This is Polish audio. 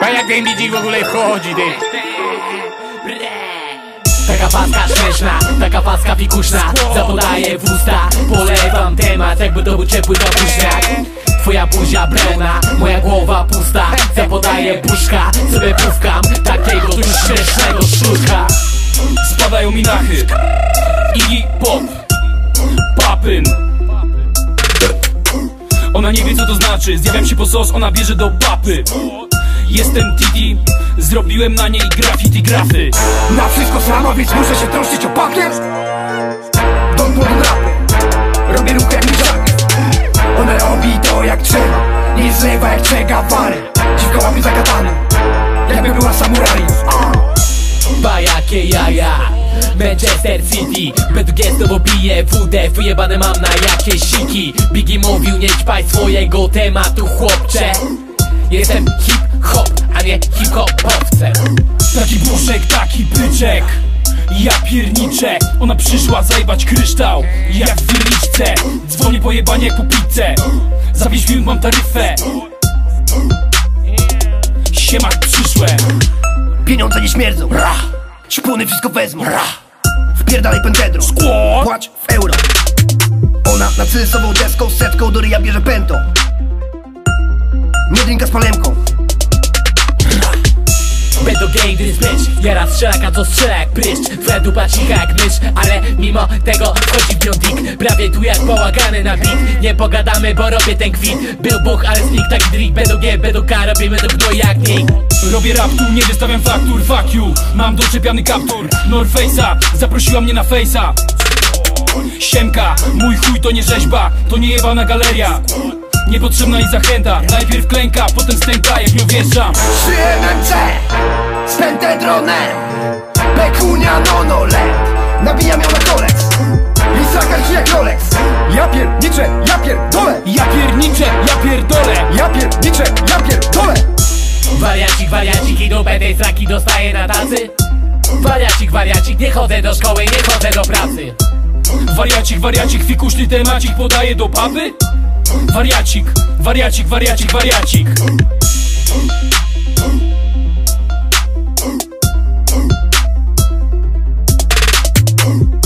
A jak ten bidzik w ogóle wchodzi, ty? Taka paska śmieszna, taka paska fikuszna Zapodaję w usta, polewam temat Jakby to był ciepły kapuśniak Twoja buzia brełna, moja głowa pusta Zapodaję puszka, sobie pufkam Takiego tu śmiesznego sztuka Spadają mi nachy Iggy Pop Papyn nie wie co to znaczy. Zjawiam się po sos, ona bierze do papy. Jestem Titi Zrobiłem na niej graffiti grafy. Na wszystko sama, więc muszę się troszczyć o pakiet Don Juan rapy. Robię ruch jak żadny Ona robi to jak trzeba. Nie zlewa jak czeka wary. Dziwka łapie zakatany Jakby była samuraj Ba jakie jaja. Manchester City. B2G z tobą bije WD Wyjebane mam na jakieś siki. Biggie mówił nie ćpaj swojego tematu chłopcze. Jestem hip-hop, a nie hip-hopowcem. Taki brzuszek, taki byczek. Ja pierniczę, ona przyszła zajebać kryształ. Jak w wirniczce, dzwonię po jebanie jak po pizzę. Za 5 minut mam taryfę. Siemak przyszłem Pieniądze nie śmierdzą. Ra. Wszystko wezmą. Ra. Wpierdalaj pędedro Szkło Płacz w euro. Ona na cydysową deską setką do ryja bierze pętą. Nie drinka z palemką Gay, gdy bitch Ja raz strzelaka to strzela jak pryszcz. Twoja dupa cicha jak mysz. Ale mimo tego wchodzi w nią dick Prawie tu jak połagany na beat Nie pogadamy, bo robię ten kwit. Był Bóg, ale sneak taki drik. Będą G, będą K, robimy to gnój jak nikt Robię rap tu, nie wystawiam faktur, fuck you. Mam doczepiany kaptur, Norface'a. Zaprosiła mnie na Face'a. Siemka, mój chuj to nie rzeźba. To nie jebana galeria. Niepotrzebna i zachęta. Najpierw klęka, potem stęka jak nią wjeżdżam. 3 MMC z pentedronem Pekunia nonolet Nabijam ją na kolec. Lisaka jak Rolex. Ja pierniczę, ja pierdolę. Ja pierniczę, ja pierdolę. Ja pierniczę, ja pierdolę. Wariacik, wariacik i dupę tej sraki dostaję na tacy. Wariacik, wariacik, nie chodzę do szkoły, nie chodzę do pracy. Wariacik, wariacik, fikuśny temacik podaje do papy. Wariacik, wariacik, wariacik, wariacik Boom.